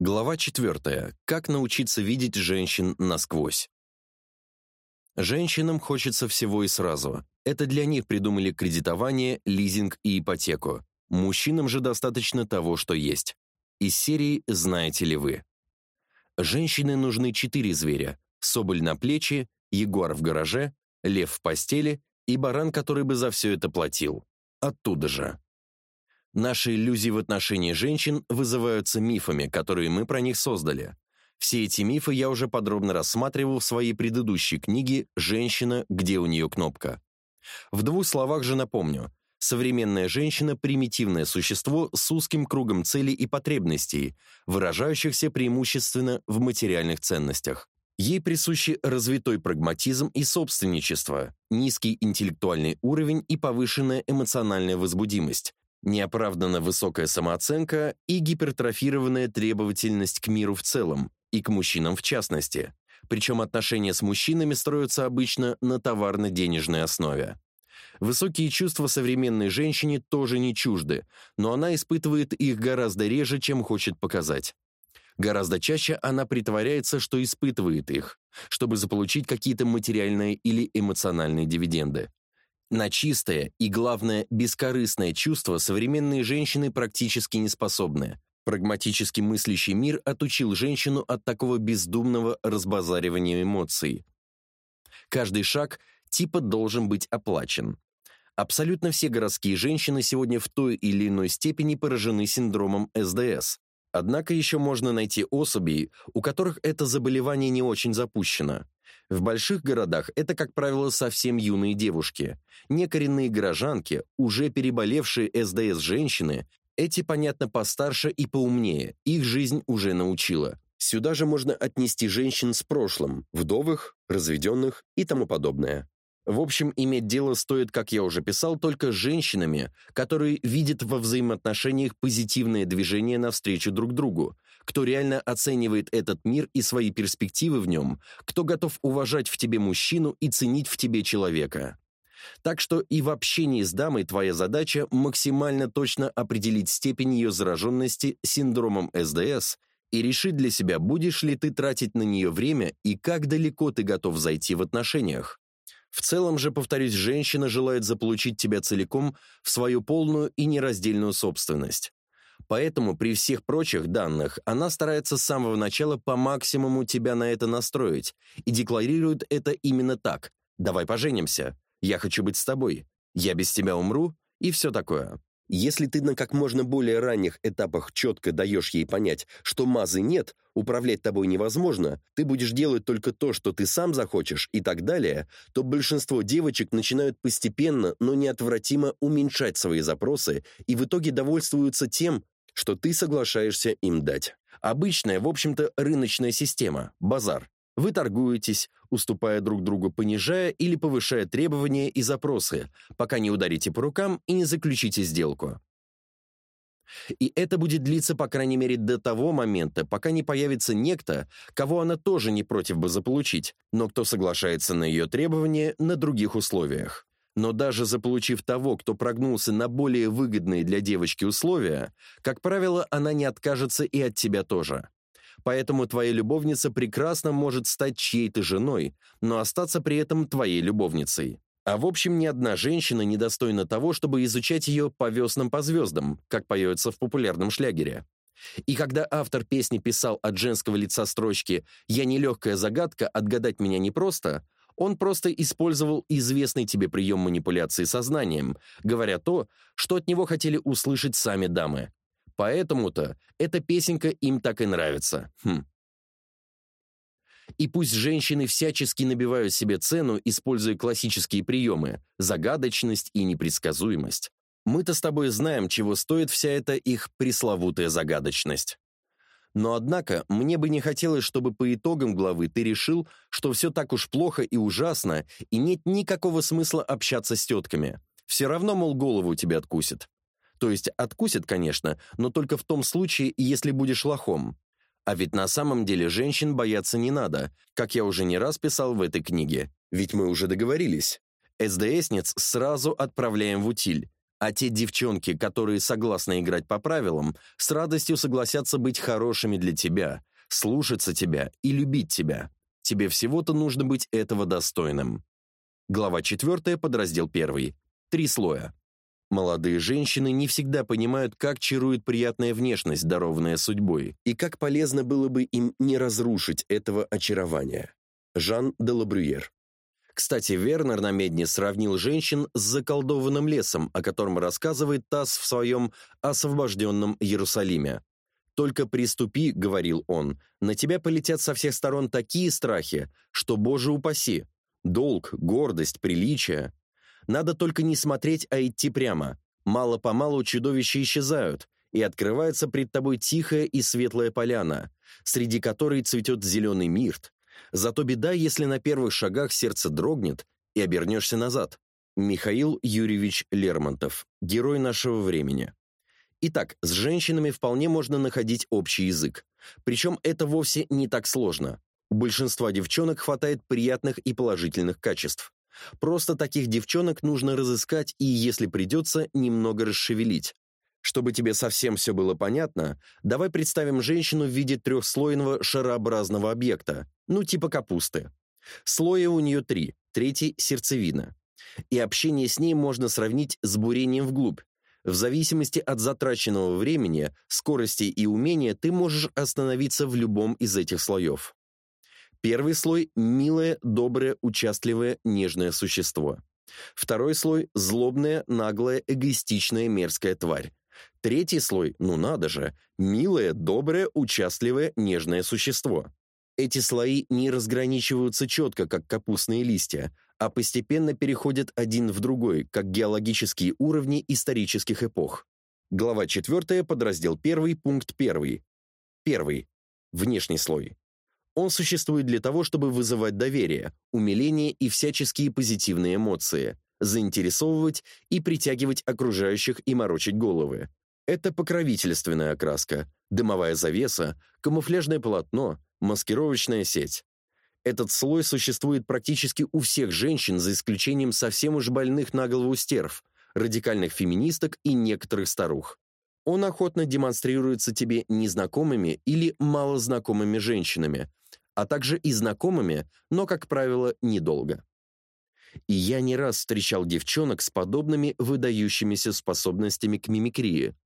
Глава 4. Как научиться видеть женщин насквозь. Женщинам хочется всего и сразу. Это для них придумали кредитование, лизинг и ипотеку. Мужчинам же достаточно того, что есть. Из серии «Знаете ли вы?». Женщины нужны четыре зверя. Соболь на плечи, ягуар в гараже, лев в постели и баран, который бы за все это платил. Оттуда же. Наши иллюзии в отношении женщин вызываются мифами, которые мы про них создали. Все эти мифы я уже подробно рассматривал в своей предыдущей книге «Женщина. Где у нее кнопка?». В двух словах же напомню. Современная женщина – примитивное существо с узким кругом целей и потребностей, выражающихся преимущественно в материальных ценностях. Ей присущи развитой прагматизм и собственничество, низкий интеллектуальный уровень и повышенная эмоциональная возбудимость, неоправданно высокая самооценка и гипертрофированная требовательность к миру в целом и к мужчинам в частности. Причем отношения с мужчинами строятся обычно на товарно-денежной основе. Высокие чувства современной женщине тоже не чужды, но она испытывает их гораздо реже, чем хочет показать. Гораздо чаще она притворяется, что испытывает их, чтобы заполучить какие-то материальные или эмоциональные дивиденды. На чистое и, главное, бескорыстное чувство современные женщины практически не способны. Прагматически мыслящий мир отучил женщину от такого бездумного разбазаривания эмоций. Каждый шаг типа должен быть оплачен. Абсолютно все городские женщины сегодня в той или иной степени поражены синдромом СДС. Однако еще можно найти особей, у которых это заболевание не очень запущено. В больших городах это, как правило, совсем юные девушки. Некоренные горожанки, уже переболевшие СДС женщины, эти, понятно, постарше и поумнее, их жизнь уже научила. Сюда же можно отнести женщин с прошлым, вдовых, разведенных и тому подобное. В общем, иметь дело стоит, как я уже писал, только с женщинами, которые видят во взаимоотношениях позитивное движение навстречу друг другу, кто реально оценивает этот мир и свои перспективы в нем, кто готов уважать в тебе мужчину и ценить в тебе человека. Так что и в общении с дамой твоя задача максимально точно определить степень ее зараженности синдромом СДС и решить для себя, будешь ли ты тратить на нее время и как далеко ты готов зайти в отношениях. В целом же, повторюсь, женщина желает заполучить тебя целиком в свою полную и нераздельную собственность. Поэтому при всех прочих данных она старается с самого начала по максимуму тебя на это настроить и декларирует это именно так. «Давай поженимся», «Я хочу быть с тобой», «Я без тебя умру» и все такое. Если ты на как можно более ранних этапах четко даешь ей понять, что мазы нет, управлять тобой невозможно, ты будешь делать только то, что ты сам захочешь и так далее, то большинство девочек начинают постепенно, но неотвратимо уменьшать свои запросы и в итоге довольствуются тем, что ты соглашаешься им дать. Обычная, в общем-то, рыночная система, базар. Вы торгуетесь, уступая друг другу, понижая или повышая требования и запросы, пока не ударите по рукам и не заключите сделку. И это будет длиться, по крайней мере, до того момента, пока не появится некто, кого она тоже не против бы заполучить, но кто соглашается на ее требования на других условиях. Но даже заполучив того, кто прогнулся на более выгодные для девочки условия, как правило, она не откажется и от тебя тоже. Поэтому твоя любовница прекрасно может стать чьей-то женой, но остаться при этом твоей любовницей. А в общем, ни одна женщина не достойна того, чтобы изучать ее по веснам по звездам, как поется в популярном шлягере. И когда автор песни писал от женского лица строчки «Я нелегкая загадка, отгадать меня непросто», он просто использовал известный тебе прием манипуляции сознанием, говоря то, что от него хотели услышать сами дамы. Поэтому-то эта песенка им так и нравится. Хм. И пусть женщины всячески набивают себе цену, используя классические приемы – загадочность и непредсказуемость. Мы-то с тобой знаем, чего стоит вся эта их пресловутая загадочность. Но однако мне бы не хотелось, чтобы по итогам главы ты решил, что все так уж плохо и ужасно, и нет никакого смысла общаться с тетками. Все равно, мол, голову тебе откусит. То есть откусит, конечно, но только в том случае, если будешь лохом. А ведь на самом деле женщин бояться не надо, как я уже не раз писал в этой книге. Ведь мы уже договорились. СДСниц сразу отправляем в утиль. А те девчонки, которые согласны играть по правилам, с радостью согласятся быть хорошими для тебя, слушаться тебя и любить тебя. Тебе всего-то нужно быть этого достойным. Глава 4, подраздел 1. Три слоя. Молодые женщины не всегда понимают, как чарует приятная внешность, дарованная судьбой, и как полезно было бы им не разрушить этого очарования. Жан де Лабрюер кстати, Вернер на медне сравнил женщин с заколдованным лесом, о котором рассказывает Тасс в своем «Освобожденном Иерусалиме». «Только приступи», — говорил он, — «на тебя полетят со всех сторон такие страхи, что, Боже упаси! Долг, гордость, приличие. Надо только не смотреть, а идти прямо. Мало-помалу чудовища исчезают, и открывается пред тобой тихая и светлая поляна, среди которой цветет зеленый мирт, Зато беда, если на первых шагах сердце дрогнет и обернешься назад. Михаил Юрьевич Лермонтов, герой нашего времени. Итак, с женщинами вполне можно находить общий язык. Причем это вовсе не так сложно. У большинства девчонок хватает приятных и положительных качеств. Просто таких девчонок нужно разыскать и, если придется, немного расшевелить. Чтобы тебе совсем все было понятно, давай представим женщину в виде трехслойного шарообразного объекта, ну типа капусты. Слоя у нее три, третий — сердцевина. И общение с ней можно сравнить с бурением вглубь. В зависимости от затраченного времени, скорости и умения ты можешь остановиться в любом из этих слоев. Первый слой — милое, доброе, участливое, нежное существо. Второй слой — злобная, наглая, эгоистичная, мерзкая тварь. Третий слой, ну надо же, милое, доброе, участливое, нежное существо. Эти слои не разграничиваются четко, как капустные листья, а постепенно переходят один в другой, как геологические уровни исторических эпох. Глава 4, подраздел 1, пункт 1. Первый. Внешний слой. Он существует для того, чтобы вызывать доверие, умиление и всяческие позитивные эмоции, заинтересовывать и притягивать окружающих и морочить головы. Это покровительственная окраска, дымовая завеса, камуфляжное полотно, маскировочная сеть. Этот слой существует практически у всех женщин, за исключением совсем уж больных на голову стерв, радикальных феминисток и некоторых старух. Он охотно демонстрируется тебе незнакомыми или малознакомыми женщинами, а также и знакомыми, но, как правило, недолго. И я не раз встречал девчонок с подобными выдающимися способностями к мимикрии,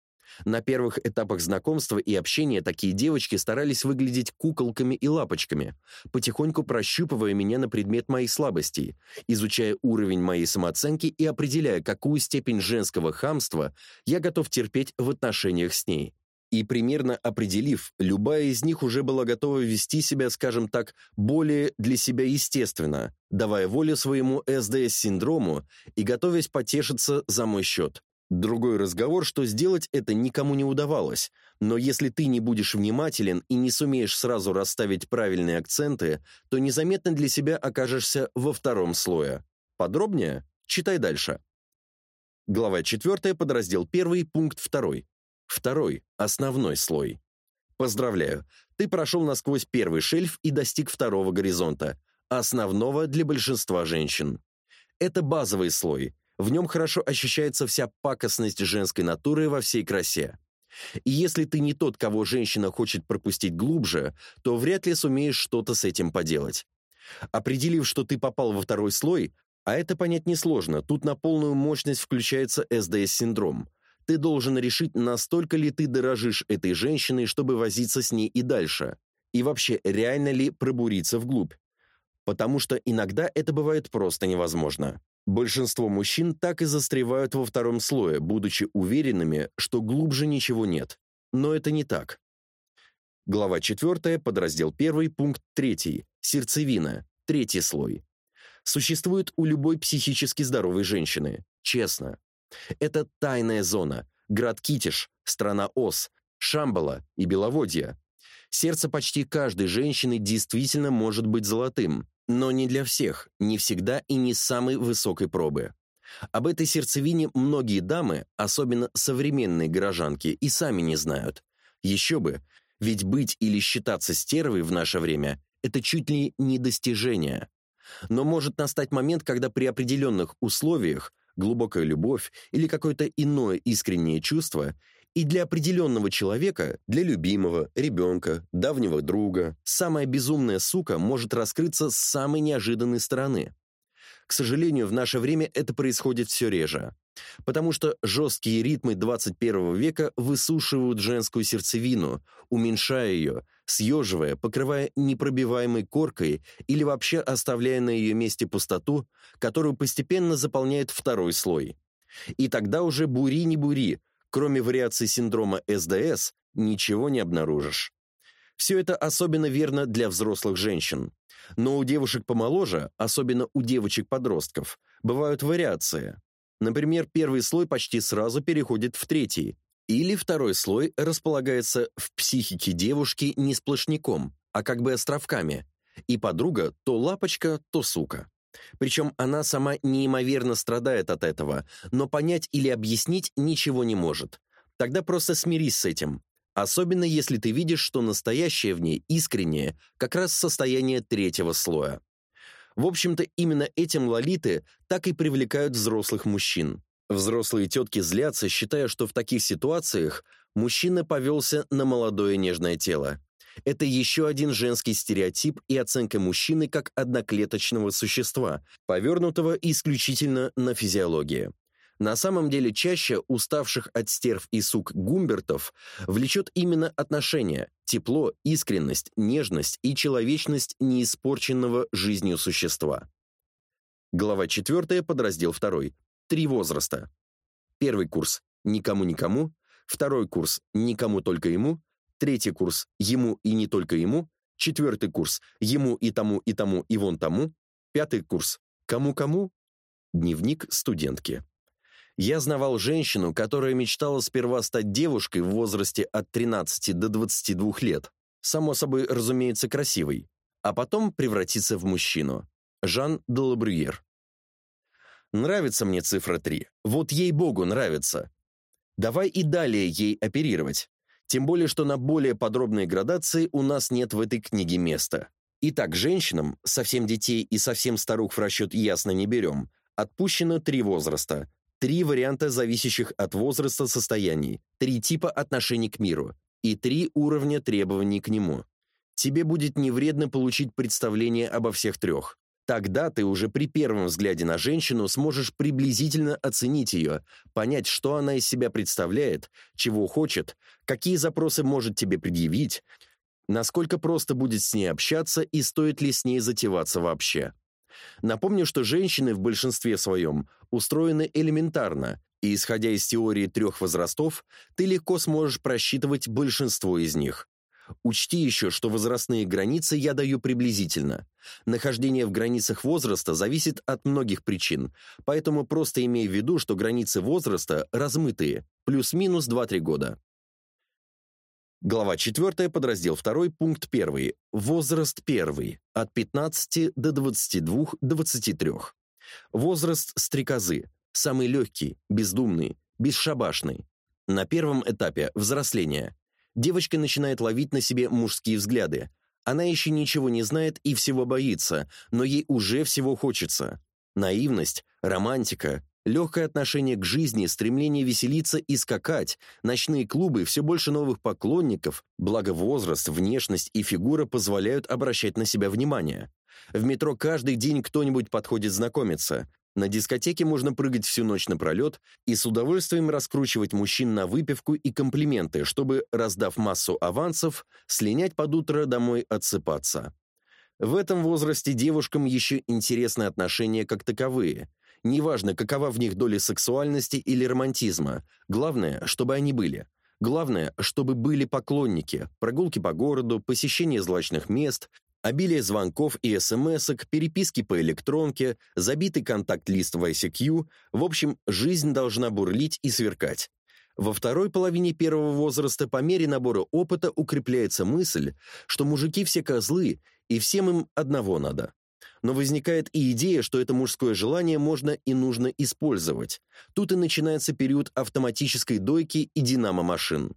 на первых этапах знакомства и общения такие девочки старались выглядеть куколками и лапочками, потихоньку прощупывая меня на предмет моих слабостей, изучая уровень моей самооценки и определяя, какую степень женского хамства я готов терпеть в отношениях с ней. И примерно определив, любая из них уже была готова вести себя, скажем так, более для себя естественно, давая волю своему СДС-синдрому и готовясь потешиться за мой счет. Другой разговор, что сделать это никому не удавалось, но если ты не будешь внимателен и не сумеешь сразу расставить правильные акценты, то незаметно для себя окажешься во втором слое. Подробнее? Читай дальше. Глава 4, подраздел 1, пункт 2. Второй, основной слой. Поздравляю, ты прошел насквозь первый шельф и достиг второго горизонта, основного для большинства женщин. Это базовый слой, в нем хорошо ощущается вся пакостность женской натуры во всей красе. И если ты не тот, кого женщина хочет пропустить глубже, то вряд ли сумеешь что-то с этим поделать. Определив, что ты попал во второй слой, а это понять несложно, тут на полную мощность включается СДС-синдром. Ты должен решить, настолько ли ты дорожишь этой женщиной, чтобы возиться с ней и дальше. И вообще, реально ли пробуриться вглубь. Потому что иногда это бывает просто невозможно. Большинство мужчин так и застревают во втором слое, будучи уверенными, что глубже ничего нет. Но это не так. Глава 4, подраздел 1, пункт 3. Сердцевина. Третий слой. Существует у любой психически здоровой женщины. Честно. Это тайная зона. Град Китиш, страна Ос, Шамбала и Беловодье. Сердце почти каждой женщины действительно может быть золотым, но не для всех, не всегда и не самой высокой пробы. Об этой сердцевине многие дамы, особенно современные горожанки, и сами не знают. Еще бы, ведь быть или считаться стервой в наше время – это чуть ли не достижение. Но может настать момент, когда при определенных условиях глубокая любовь или какое-то иное искреннее чувство, и для определенного человека, для любимого, ребенка, давнего друга, самая безумная сука может раскрыться с самой неожиданной стороны. К сожалению, в наше время это происходит все реже. Потому что жесткие ритмы 21 века высушивают женскую сердцевину, уменьшая ее, съеживая, покрывая непробиваемой коркой или вообще оставляя на ее месте пустоту, которую постепенно заполняет второй слой. И тогда уже бури не бури, кроме вариаций синдрома СДС, ничего не обнаружишь. Все это особенно верно для взрослых женщин. Но у девушек помоложе, особенно у девочек-подростков, бывают вариации. Например, первый слой почти сразу переходит в третий, или второй слой располагается в психике девушки не сплошняком, а как бы островками, и подруга то лапочка, то сука. Причем она сама неимоверно страдает от этого, но понять или объяснить ничего не может. Тогда просто смирись с этим. Особенно если ты видишь, что настоящее в ней искреннее, как раз состояние третьего слоя. В общем-то, именно этим лолиты так и привлекают взрослых мужчин. Взрослые тетки злятся, считая, что в таких ситуациях мужчина повелся на молодое нежное тело. Это еще один женский стереотип и оценка мужчины как одноклеточного существа, повернутого исключительно на физиологии. На самом деле чаще уставших от стерв и сук гумбертов влечет именно отношение, тепло, искренность, нежность и человечность неиспорченного жизнью существа. Глава 4, подраздел 2. Три возраста. Первый курс «Никому-никому», второй курс «Никому только ему», третий курс «Ему и не только ему», четвертый курс «Ему и тому, и тому, и вон тому», пятый курс «Кому-кому?» Дневник студентки. Я знавал женщину, которая мечтала сперва стать девушкой в возрасте от 13 до 22 лет, само собой, разумеется, красивой, а потом превратиться в мужчину. Жан де Лабрюер. Нравится мне цифра 3. Вот ей-богу нравится. Давай и далее ей оперировать. Тем более, что на более подробные градации у нас нет в этой книге места. Итак, женщинам, совсем детей и совсем старух в расчет ясно не берем, отпущено три возраста три варианта зависящих от возраста состояний, три типа отношений к миру и три уровня требований к нему. Тебе будет не вредно получить представление обо всех трех. Тогда ты уже при первом взгляде на женщину сможешь приблизительно оценить ее, понять, что она из себя представляет, чего хочет, какие запросы может тебе предъявить, насколько просто будет с ней общаться и стоит ли с ней затеваться вообще. Напомню, что женщины в большинстве своем устроены элементарно, и исходя из теории трех возрастов, ты легко сможешь просчитывать большинство из них. Учти еще, что возрастные границы я даю приблизительно. Нахождение в границах возраста зависит от многих причин, поэтому просто имей в виду, что границы возраста размытые, плюс-минус 2-3 года. Глава 4, подраздел 2, пункт 1. Возраст 1. От 15 до 22-23. Возраст стрекозы. Самый легкий, бездумный, бесшабашный. На первом этапе взросления. Девочка начинает ловить на себе мужские взгляды. Она еще ничего не знает и всего боится, но ей уже всего хочется. Наивность, романтика, Легкое отношение к жизни, стремление веселиться и скакать, ночные клубы, все больше новых поклонников, благо возраст, внешность и фигура позволяют обращать на себя внимание. В метро каждый день кто-нибудь подходит знакомиться. На дискотеке можно прыгать всю ночь напролет и с удовольствием раскручивать мужчин на выпивку и комплименты, чтобы, раздав массу авансов, слинять под утро домой отсыпаться. В этом возрасте девушкам еще интересны отношения как таковые – Неважно, какова в них доля сексуальности или романтизма. Главное, чтобы они были. Главное, чтобы были поклонники, прогулки по городу, посещение злачных мест, обилие звонков и смс-ок, переписки по электронке, забитый контакт-лист в ICQ. В общем, жизнь должна бурлить и сверкать. Во второй половине первого возраста по мере набора опыта укрепляется мысль, что мужики все козлы, и всем им одного надо но возникает и идея, что это мужское желание можно и нужно использовать. Тут и начинается период автоматической дойки и динамо-машин.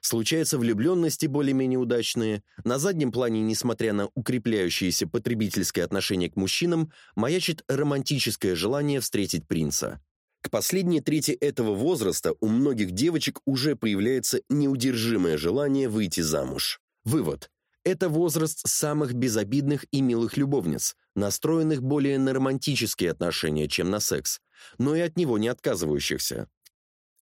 Случаются влюбленности более-менее удачные. На заднем плане, несмотря на укрепляющееся потребительское отношение к мужчинам, маячит романтическое желание встретить принца. К последней трети этого возраста у многих девочек уже появляется неудержимое желание выйти замуж. Вывод. Это возраст самых безобидных и милых любовниц, настроенных более на романтические отношения, чем на секс, но и от него не отказывающихся.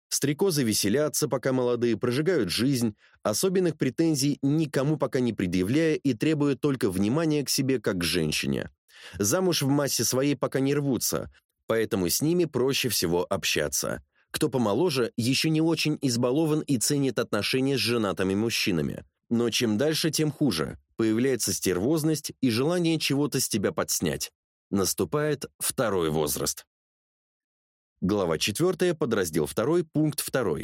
Стрекозы веселятся, пока молодые прожигают жизнь, особенных претензий никому пока не предъявляя и требуя только внимания к себе как к женщине. Замуж в массе своей пока не рвутся, поэтому с ними проще всего общаться. Кто помоложе, еще не очень избалован и ценит отношения с женатыми мужчинами. Но чем дальше, тем хуже. Появляется стервозность и желание чего-то с тебя подснять. Наступает второй возраст. Глава 4, подраздел 2, пункт 2.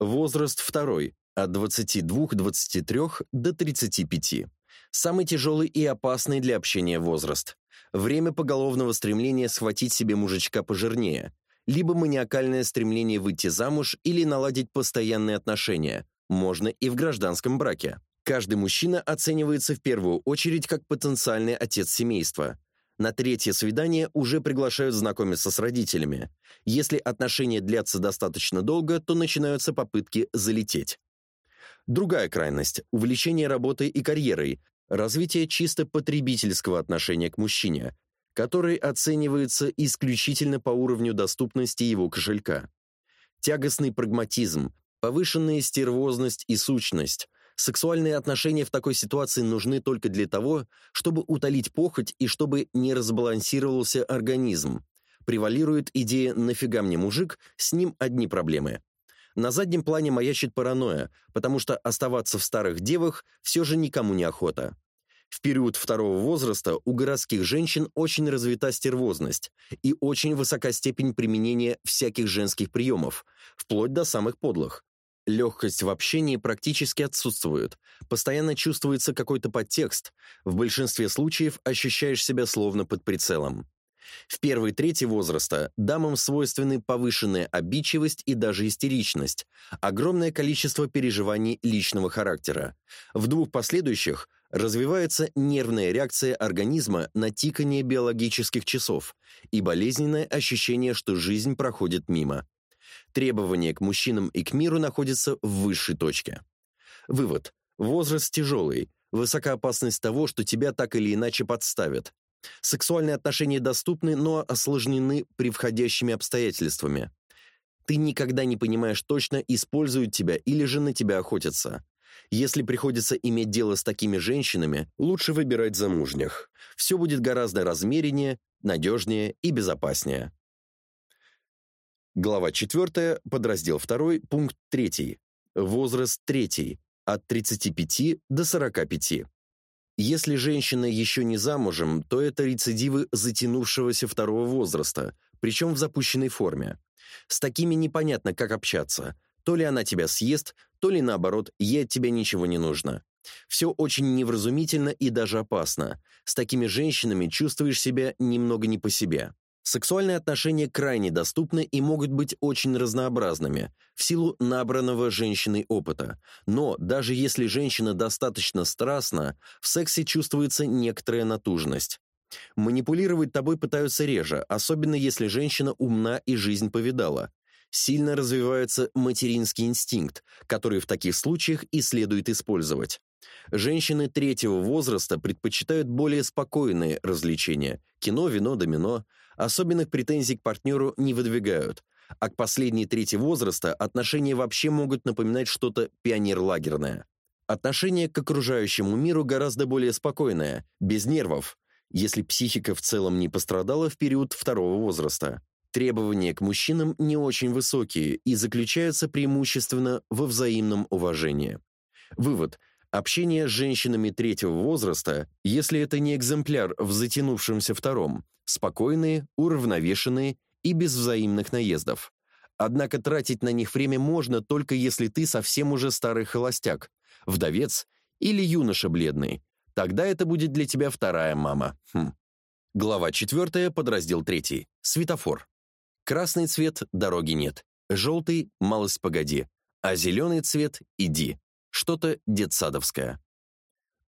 Возраст 2, от 22-23 до 35. Самый тяжелый и опасный для общения возраст. Время поголовного стремления схватить себе мужичка пожирнее, либо маниакальное стремление выйти замуж или наладить постоянные отношения, можно и в гражданском браке. Каждый мужчина оценивается в первую очередь как потенциальный отец семейства. На третье свидание уже приглашают знакомиться с родителями. Если отношения длятся достаточно долго, то начинаются попытки залететь. Другая крайность – увлечение работой и карьерой, развитие чисто потребительского отношения к мужчине, который оценивается исключительно по уровню доступности его кошелька. Тягостный прагматизм, повышенная стервозность и сущность. Сексуальные отношения в такой ситуации нужны только для того, чтобы утолить похоть и чтобы не разбалансировался организм. Превалирует идея «нафига мне мужик», с ним одни проблемы. На заднем плане маячит паранойя, потому что оставаться в старых девах все же никому не охота. В период второго возраста у городских женщин очень развита стервозность и очень высока степень применения всяких женских приемов, вплоть до самых подлых. Легкость в общении практически отсутствует, постоянно чувствуется какой-то подтекст, в большинстве случаев ощущаешь себя словно под прицелом. В первой трети возраста дамам свойственны повышенная обидчивость и даже истеричность, огромное количество переживаний личного характера. В двух последующих развивается нервная реакция организма на тикание биологических часов и болезненное ощущение, что жизнь проходит мимо. Требования к мужчинам и к миру находятся в высшей точке. Вывод. Возраст тяжелый, высока опасность того, что тебя так или иначе подставят, Сексуальные отношения доступны, но осложнены превходящими обстоятельствами. Ты никогда не понимаешь точно, используют тебя или же на тебя охотятся. Если приходится иметь дело с такими женщинами, лучше выбирать замужних. Все будет гораздо размереннее, надежнее и безопаснее. Глава 4, подраздел 2, пункт 3. Возраст 3, от 35 до 45. Если женщина еще не замужем, то это рецидивы затянувшегося второго возраста, причем в запущенной форме. С такими непонятно, как общаться. То ли она тебя съест, то ли наоборот, ей от тебя ничего не нужно. Все очень невразумительно и даже опасно. С такими женщинами чувствуешь себя немного не по себе. Сексуальные отношения крайне доступны и могут быть очень разнообразными в силу набранного женщиной опыта. Но даже если женщина достаточно страстна, в сексе чувствуется некоторая натужность. Манипулировать тобой пытаются реже, особенно если женщина умна и жизнь повидала. Сильно развивается материнский инстинкт, который в таких случаях и следует использовать. Женщины третьего возраста предпочитают более спокойные развлечения – кино, вино, домино – особенных претензий к партнеру не выдвигают, а к последней трети возраста отношения вообще могут напоминать что-то пионерлагерное. Отношение к окружающему миру гораздо более спокойное, без нервов, если психика в целом не пострадала в период второго возраста. Требования к мужчинам не очень высокие и заключаются преимущественно во взаимном уважении. Вывод – Общение с женщинами третьего возраста, если это не экземпляр в затянувшемся втором, спокойные, уравновешенные и без взаимных наездов. Однако тратить на них время можно только если ты совсем уже старый холостяк, вдовец или юноша бледный. Тогда это будет для тебя вторая мама. Хм. Глава 4, подраздел 3. Светофор. Красный цвет – дороги нет. Желтый – малость погоди. А зеленый цвет – иди. Что-то детсадовское.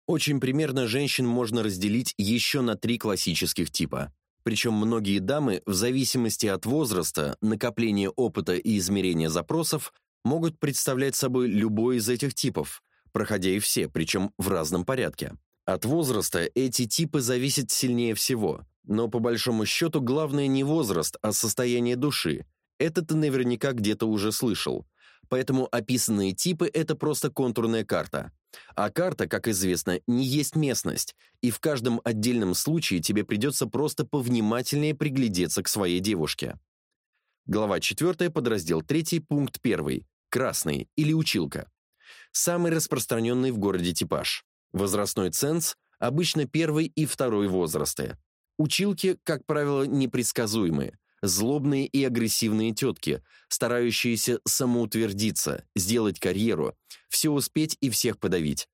Очень примерно женщин можно разделить еще на три классических типа. Причем многие дамы, в зависимости от возраста, накопления опыта и измерения запросов, могут представлять собой любой из этих типов, проходя и все, причем в разном порядке. От возраста эти типы зависят сильнее всего, но по большому счету главное не возраст, а состояние души. Это ты наверняка где-то уже слышал. Поэтому описанные типы – это просто контурная карта. А карта, как известно, не есть местность, и в каждом отдельном случае тебе придется просто повнимательнее приглядеться к своей девушке. Глава 4, подраздел 3, пункт 1. Красный или училка. Самый распространенный в городе типаж. Возрастной ценз – обычно первый и второй возрасты. Училки, как правило, непредсказуемые, злобные и агрессивные тетки, старающиеся самоутвердиться, сделать карьеру, все успеть и всех подавить.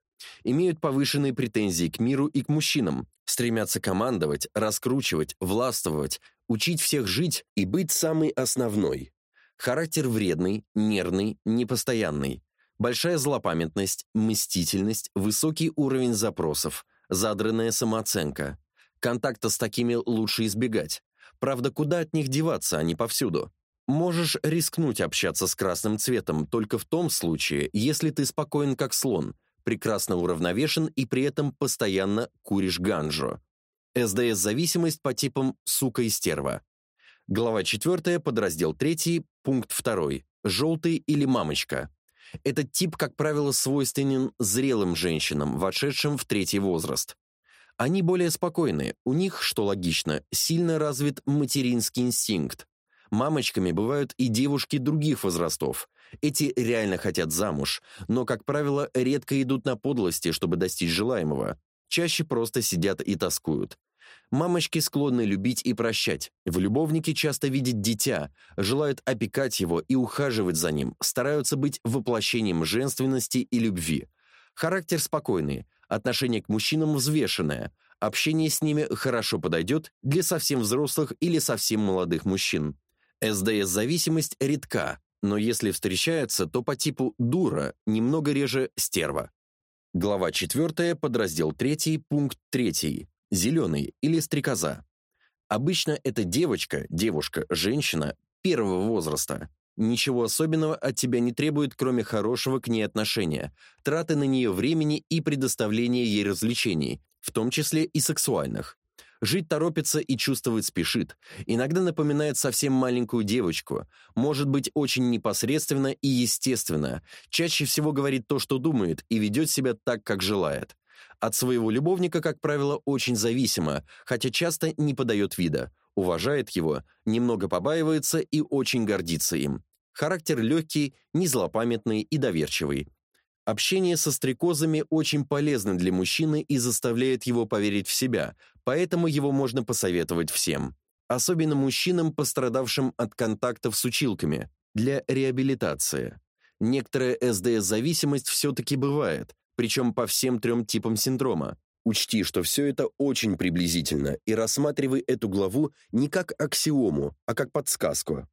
Имеют повышенные претензии к миру и к мужчинам, стремятся командовать, раскручивать, властвовать, учить всех жить и быть самой основной. Характер вредный, нервный, непостоянный. Большая злопамятность, мстительность, высокий уровень запросов, задранная самооценка. Контакта с такими лучше избегать. Правда, куда от них деваться, они повсюду. Можешь рискнуть общаться с красным цветом только в том случае, если ты спокоен как слон, прекрасно уравновешен и при этом постоянно куришь ганжу. СДС-зависимость по типам «сука» и «стерва». Глава 4, подраздел 3, пункт 2. «Желтый» или «мамочка». Этот тип, как правило, свойственен зрелым женщинам, вошедшим в третий возраст. Они более спокойны, у них, что логично, сильно развит материнский инстинкт. Мамочками бывают и девушки других возрастов. Эти реально хотят замуж, но, как правило, редко идут на подлости, чтобы достичь желаемого. Чаще просто сидят и тоскуют. Мамочки склонны любить и прощать. В любовнике часто видят дитя, желают опекать его и ухаживать за ним, стараются быть воплощением женственности и любви. Характер спокойный, отношение к мужчинам взвешенное, общение с ними хорошо подойдет для совсем взрослых или совсем молодых мужчин. СДС-зависимость редка, но если встречается, то по типу дура, немного реже стерва. Глава 4, подраздел 3, пункт 3. Зеленый или стрекоза. Обычно это девочка, девушка, женщина первого возраста. Ничего особенного от тебя не требует, кроме хорошего к ней отношения, траты на нее времени и предоставления ей развлечений, в том числе и сексуальных. Жить торопится и чувствовать спешит. Иногда напоминает совсем маленькую девочку. Может быть очень непосредственно и естественно. Чаще всего говорит то, что думает, и ведет себя так, как желает. От своего любовника, как правило, очень зависимо, хотя часто не подает вида. Уважает его, немного побаивается и очень гордится им. Характер легкий, незлопамятный и доверчивый. Общение со стрекозами очень полезно для мужчины и заставляет его поверить в себя, поэтому его можно посоветовать всем. Особенно мужчинам, пострадавшим от контактов с училками, для реабилитации. Некоторая СДС-зависимость все-таки бывает, причем по всем трем типам синдрома. Учти, что все это очень приблизительно, и рассматривай эту главу не как аксиому, а как подсказку.